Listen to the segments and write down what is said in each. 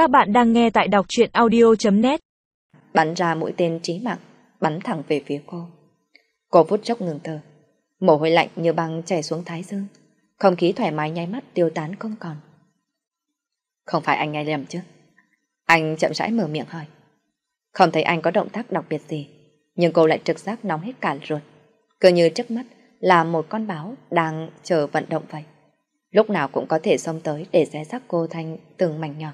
Các bạn đang nghe tại đọc truyện audio.net Bắn ra mũi tên trí mạng, bắn thẳng về phía cô. Cô phút chốc ngừng thở. Mồ hôi lạnh như băng chảy xuống thái dương. Không khí thoải mái nháy mắt tiêu tán không còn. Không phải anh nghe lầm chứ? Anh chậm rãi mở miệng hỏi. Không thấy anh có động tác đặc biệt gì, nhưng cô lại trực giác nóng hết cả ruột. Cứ như trước mắt là một con báo đang chờ vận động vậy. Lúc nào cũng có thể xông tới để xé xác cô thành từng mảnh nhỏ.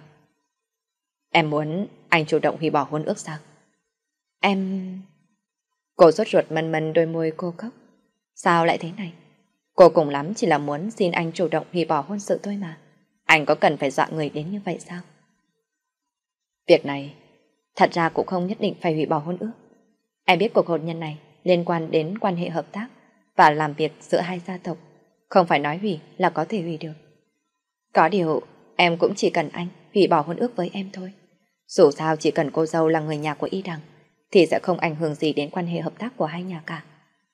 Em muốn anh chủ động hủy bỏ hôn ước sao? Em... Cô rốt ruột mân mân đôi môi cô khóc. Sao lại thế này? Cô cùng lắm chỉ là muốn xin anh chủ động hủy bỏ hôn sự thôi mà. Anh có cần phải dọa người đến như vậy sao? Việc này thật ra cũng không nhất định phải hủy bỏ hôn ước. Em biết cuộc hôn nhân này liên quan đến quan hệ hợp tác và làm việc giữa hai gia tộc. Không phải nói hủy là có thể hủy được. Có điều, em cũng chỉ cần anh hủy bỏ hôn ước với em thôi. Dù sao chỉ cần cô dâu là người nhà của Y Đằng, thì sẽ không ảnh hưởng gì đến quan hệ hợp tác của hai nhà cả.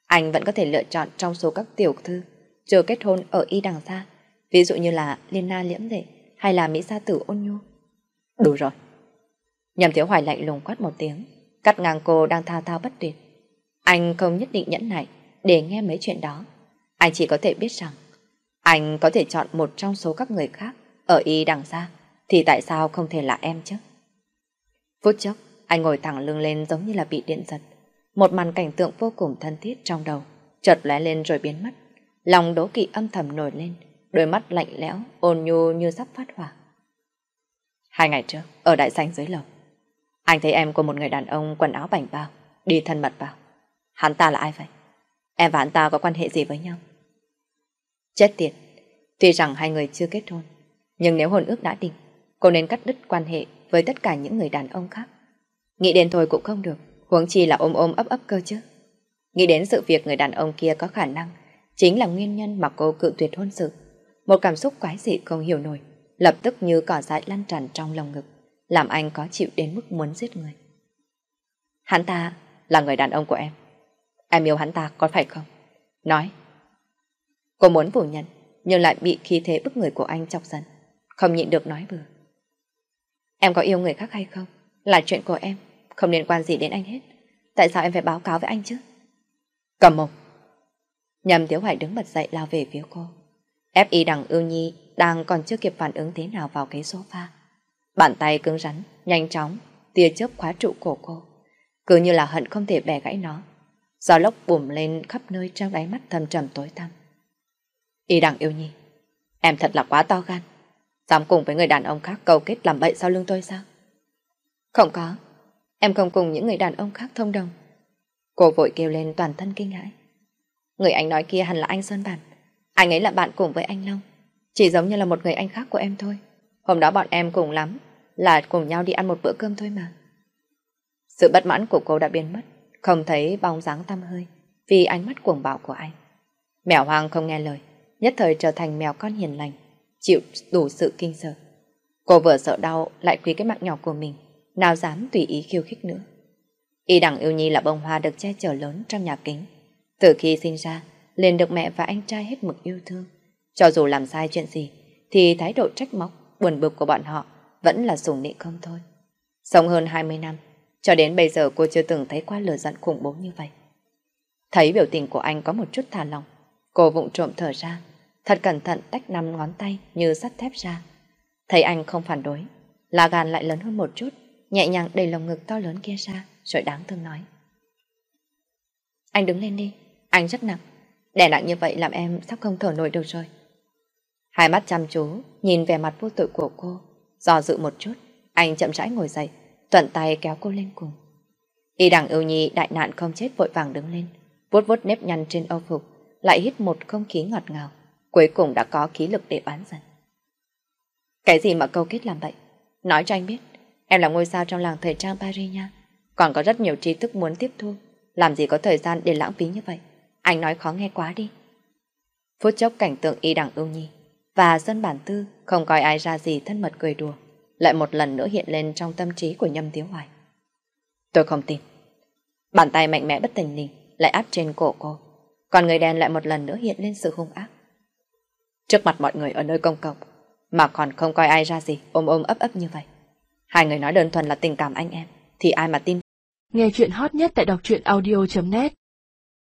Anh vẫn có thể lựa chọn trong số các tiểu thư chưa kết hôn ở Y Đằng xa, ví dụ như là Liên Na Liễm Lệ hay là Mỹ Gia Tử Ôn Nhu. Đủ rồi. Nhầm Thiếu Hoài lạnh lùng quát một tiếng, cắt ngang cô đang thao thao bất tuyệt. Anh không nhất định nhẫn nại để nghe mấy chuyện đó. Anh chỉ có thể biết rằng anh có thể chọn một trong số các người khác ở Y Đằng xa, thì tại sao không thể là em chứ? Phút chốc, anh ngồi thẳng lưng lên giống như là bị điện giật. Một màn cảnh tượng vô cùng thân thiết trong đầu, chợt lóe lên rồi biến mất. Lòng đố kỵ âm thầm nổi lên, đôi mắt lạnh lẽo, ôn nhu như sắp phát hỏa. Hai ngày trước, ở đại sảnh dưới lầu, anh thấy em của một người đàn ông quần áo bảnh bao, đi thân mật vào. Hắn ta là ai vậy? Em và hắn ta có quan hệ gì với nhau? Chết tiệt, tuy rằng hai người chưa kết hôn, nhưng nếu hôn ước đã định, cô nên cắt đứt quan hệ với tất cả những người đàn ông khác. Nghĩ đến thôi cũng không được, huống chi là ôm ôm ấp ấp cơ chứ. Nghĩ đến sự việc người đàn ông kia có khả năng chính là nguyên nhân mà cô cự tuyệt hôn sự. Một cảm xúc quái dị không hiểu nổi, lập tức như cỏ dại lăn tràn trong lòng ngực, làm anh có chịu đến mức muốn giết người. Hắn ta là người đàn ông của em. Em yêu hắn ta có phải không? Nói. Cô muốn phủ nhận, nhưng lại bị khí thế bức người của anh chọc giận. Không nhịn được nói vừa. Em có yêu người khác hay không? Là chuyện của em, không liên quan gì đến anh hết. Tại sao em phải báo cáo với anh chứ? Cầm mồm. Nhầm Tiếu Hoài đứng bật dậy lao về phía cô. F.I. đằng ưu nhi đang còn chưa kịp phản ứng thế nào vào cái sofa. Bàn tay cứng rắn, nhanh chóng, tia chớp khóa trụ cổ cô. Cứ như là hận không thể bẻ gãy nó. Gió lốc bùm lên khắp nơi trong đáy mắt thâm trầm tối tăm. Y đằng yêu nhi, em thật là quá to gan. Dám cùng với người đàn ông khác cầu kết làm bậy sau lưng tôi sao? Không có, em không cùng những người đàn ông khác thông đồng. Cô vội kêu lên toàn thân kinh hãi. Người anh nói kia hẳn là anh Sơn Bản. Anh ấy là bạn cùng với anh Long. Chỉ giống như là một người anh khác của em thôi. Hôm đó bọn em cùng lắm là cùng nhau đi ăn một bữa cơm thôi mà. Sự bất mãn của cô đã biến mất, không thấy bóng dáng tăm hơi vì ánh mắt cuồng bạo của anh. Mèo hoang không nghe lời, nhất thời trở thành mèo con hiền lành, chịu đủ sự kinh sợ. Cô vừa sợ đau lại quý cái mạng nhỏ của mình, nào dám tùy ý khiêu khích nữa. Y đẳng yêu nhi là bông hoa được che chở lớn trong nhà kính. Từ khi sinh ra, liền được mẹ và anh trai hết mực yêu thương. Cho dù làm sai chuyện gì, thì thái độ trách móc, buồn bực của bọn họ vẫn là sủng nịnh không thôi. Sống hơn 20 năm, cho đến bây giờ cô chưa từng thấy qua lửa giận khủng bố như vậy. Thấy biểu tình của anh có một chút thả lòng, cô vụng trộm thở ra, thật cẩn thận tách năm ngón tay như sắt thép ra. Thấy anh không phản đối, là gàn lại lớn hơn một chút, nhẹ nhàng đẩy lồng ngực to lớn kia ra, rồi đáng thương nói. Anh đứng lên đi, anh rất nặng, đè nặng như vậy làm em sắp không thở nổi được rồi. Hai mắt chăm chú, nhìn vẻ mặt vô tội của cô, do dự một chút, anh chậm rãi ngồi dậy, thuận tay kéo cô lên cùng. Y đằng ưu nhi đại nạn không chết vội vàng đứng lên, vuốt vuốt nếp nhăn trên âu phục, lại hít một không khí ngọt ngào, cuối cùng đã có khí lực để bán dần. Cái gì mà câu kết làm vậy? Nói cho anh biết, em là ngôi sao trong làng thời trang Paris nha. Còn có rất nhiều tri thức muốn tiếp thu, làm gì có thời gian để lãng phí như vậy. Anh nói khó nghe quá đi. Phút chốc cảnh tượng y đẳng ưu nhi và dân bản tư không coi ai ra gì thân mật cười đùa, lại một lần nữa hiện lên trong tâm trí của nhâm tiếu hoài. Tôi không tin. Bàn tay mạnh mẽ bất tình lình lại áp trên cổ cô, còn người đen lại một lần nữa hiện lên sự hung ác. Trước mặt mọi người ở nơi công cộng, mà còn không coi ai ra gì ôm ôm ấp ấp như vậy. Hai người nói đơn thuần là tình cảm anh em, thì ai mà tin. Nghe chuyện hot nhất tại đọc truyện audio.net